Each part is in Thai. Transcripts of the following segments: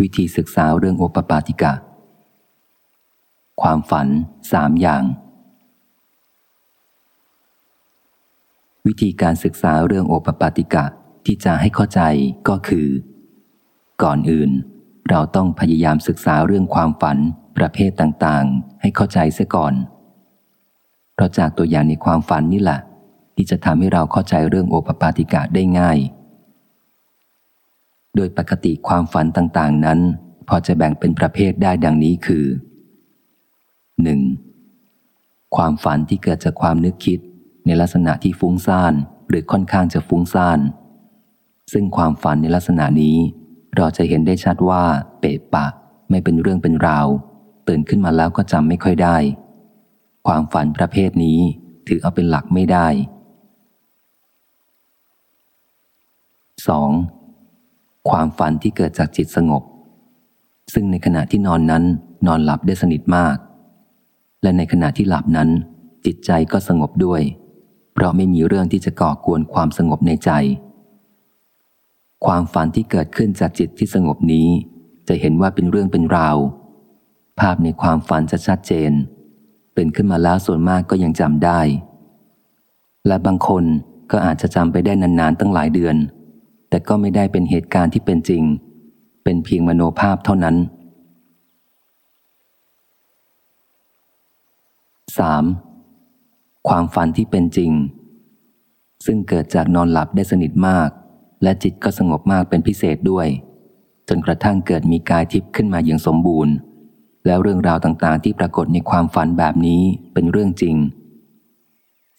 วิธีศึกษาเรื่องโอปปาติกะ ความฝันสามอย่าง วิธีการศึกษาเรื่องโอปปาติกะที่จะให้เข้าใจก็คือ ก่อนอื่น เราต้องพยายามศึกษาเรื่องความฝันประเภทต่างๆ ให้เข้าใจเสียก่อน เพราะจากตัวอย่างในความฝันนี่แหละที่จะทำให้เราเข้าใจเรื่องโอปปาติกะได้ง่าย โดยปกติความฝันต่างๆ นั้น พอจะแบ่งเป็นประเภทได้ดังนี้คือ 1. ความฝันที่เกิดจากความนึกคิดในลักษณะที่ฟุ้งซ่านหรือค่อนข้างจะฟุ้งซ่าน ซึ่งความฝันในลักษณะนี้ เราจะเห็นได้ชัดว่า เปะปะ ไม่เป็นเรื่องเป็นราว ตื่นขึ้นมาแล้วก็จำไม่ค่อยได้ ความฝันประเภทนี้ถือเอาเป็นหลักไม่ได้ 2. ความฝันที่เกิดจากจิตสงบ ซึ่งในขณะที่นอนนั้นนอนหลับได้สนิทมาก และในขณะที่หลับนั้น จิตใจก็สงบด้วย เพราะไม่มีเรื่องที่จะก่อกวนความสงบในใจ ความฝันที่เกิดขึ้นจากจิตที่สงบนี้ จะเห็นว่าเป็นเรื่องเป็นราว ภาพในความฝันจะชัดเจนตื่นขึ้นมาแล้วส่วนมากก็ยังจำได้ และบางคนก็อาจจะจำไปได้นานๆตั้งหลายเดือน แต่ก็ไม่ได้เป็นเหตุการณ์ที่เป็นจริง เป็นเพียงมโนภาพเท่านั้น 3. ความฝันที่เป็นจริง ซึ่งเกิดจากนอนหลับได้สนิทมาก และจิตก็สงบมากเป็นพิเศษด้วย จนกระทั่งเกิดมีกายทิพย์ขึ้นมาอย่างสมบูรณ์ แล้วเรื่องราวต่างๆ ที่ปรากฏในความฝันแบบนี้เป็นเรื่องจริง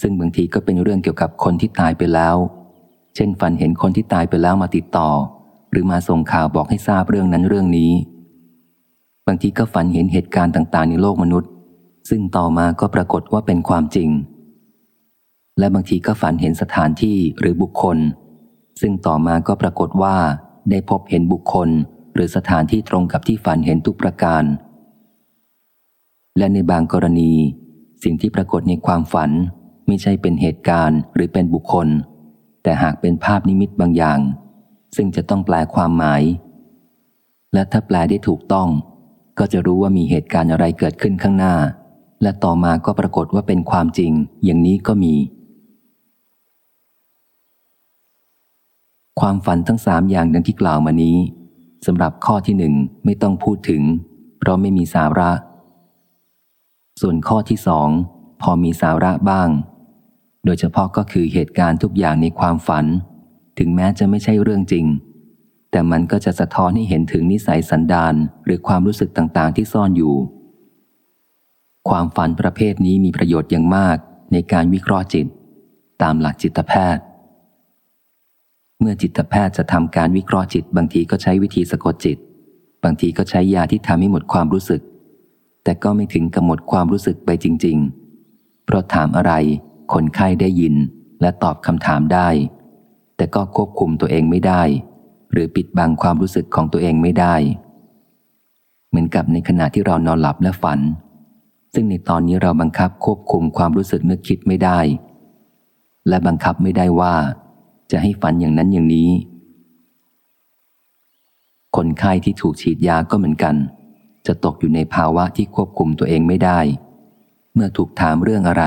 ซึ่งบางทีก็เป็นเรื่องเกี่ยวกับคนที่ตายไปแล้ว เช่นฝันเห็นคนที่ตายไปแล้วมาติดต่อ หรือมาส่งข่าวบอกให้ทราบเรื่องนั้นเรื่องนี้ บางทีก็ฝันเห็นเหตุการณ์ต่าง ๆ ในโลกมนุษย์ ซึ่งต่อมาก็ปรากฏว่าเป็นความจริง และบางทีก็ฝันเห็นสถานที่หรือบุคคล ซึ่งต่อมาก็ปรากฏว่าได้พบเห็นบุคคล หรือสถานที่ตรงกับที่ฝันเห็นทุกประการ และในบางกรณี สิ่งที่ปรากฏในความฝันไม่ใช่เป็นเหตุการณ์หรือเป็นบุคคล แต่หากเป็นภาพนิมิตบางอย่าง ซึ่งจะต้องแปลความหมาย และถ้าแปลได้ถูกต้อง ก็จะรู้ว่ามีเหตุการณ์อะไรเกิดขึ้นข้างหน้า และต่อมาก็ปรากฏว่าเป็นความจริง อย่างนี้ก็มี ความฝันทั้งสามอย่างดังที่กล่าวมานี้สำหรับข้อที่หนึ่งไม่ต้องพูดถึง เพราะไม่มีสาระ ส่วนข้อที่สองพอมีสาระบ้าง โดยเฉพาะก็คือเหตุการณ์ทุกอย่างในความฝัน ถึงแม้จะไม่ใช่เรื่องจริง แต่มันก็จะสะท้อนให้เห็นถึงนิสัยสันดานหรือความรู้สึกต่างๆ ที่ซ่อนอยู่ ความฝันประเภทนี้มีประโยชน์อย่างมากในการวิเคราะห์จิต ตามหลักจิตแพทย์ เมื่อจิตแพทย์จะทำการวิเคราะห์จิต บางทีก็ใช้วิธีสะกดจิต บางทีก็ใช้ยาที่ทำให้หมดความรู้สึก แต่ก็ไม่ถึงกับหมดความรู้สึกไปจริง ๆ เพราะถามอะไร คนไข้ได้ยินและตอบคำถามได้ แต่ก็ควบคุมตัวเองไม่ได้ หรือปิดบังความรู้สึกของตัวเองไม่ได้ เหมือนกับในขณะที่เรานอนหลับและฝัน ซึ่งในตอนนี้เราบังคับควบคุมความรู้สึกนึกคิดไม่ได้ และบังคับไม่ได้ว่า จะให้ฝันอย่างนั้นอย่างนี้ คนไข้ที่ถูกฉีดยาก็เหมือนกัน จะตกอยู่ในภาวะที่ควบคุมตัวเองไม่ได้ เมื่อถูกถามเรื่องอะไร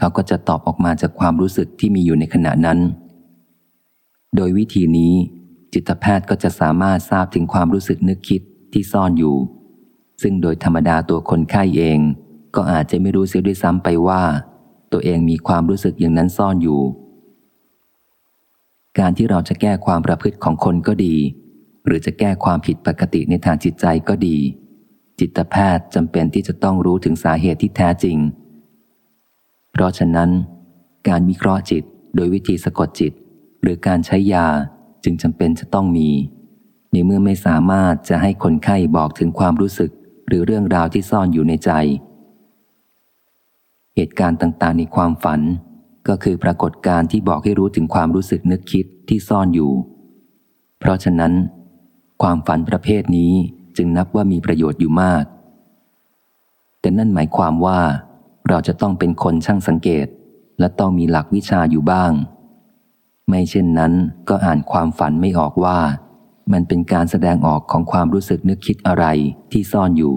เขาก็จะตอบออกมาจากความรู้สึกที่มีอยู่ในขณะนั้น โดยวิธีนี้ จิตแพทย์ก็จะสามารถทราบถึงความรู้สึกนึกคิดที่ซ่อนอยู่ ซึ่งโดยธรรมดาตัวคนไข้เอง ก็อาจจะไม่รู้เสียด้วยซ้ำไปว่า ตัวเองมีความรู้สึกอย่างนั้นซ่อนอยู่ การที่เราจะแก้ความประพฤติของคนก็ดี หรือจะแก้ความผิดปกติในทางจิตใจก็ดีจิตแพทย์จำเป็นที่จะต้องรู้ถึงสาเหตุที่แท้จริง ราะฉะนั้น การวิเคราะห์จิตโดยวิธีสะกดจิต หรือการใช้ยาจึงจำเป็นจะต้องมี ในเมื่อไม่สามารถจะให้คนไข้บอกถึงความรู้สึก หรือเรื่องราวที่ซ่อนอยู่ในใจ เหตุการณ์ต่างๆ ในความฝัน ก็คือปรากฏการณ์ที่บอกให้รู้ถึงความรู้สึกนึกคิดที่ซ่อนอยู่ เพราะฉะนั้น ความฝันประเภทนี้จึงนับว่ามีประโยชน์อยู่มาก แต่นั่นหมายความว่า เราจะต้องเป็นคนช่างสังเกต และต้องมีหลักวิชาอยู่บ้าง ไม่เช่นนั้นก็อ่านความฝันไม่ออกว่า มันเป็นการแสดงออกของความรู้สึกนึกคิดอะไรที่ซ่อนอยู่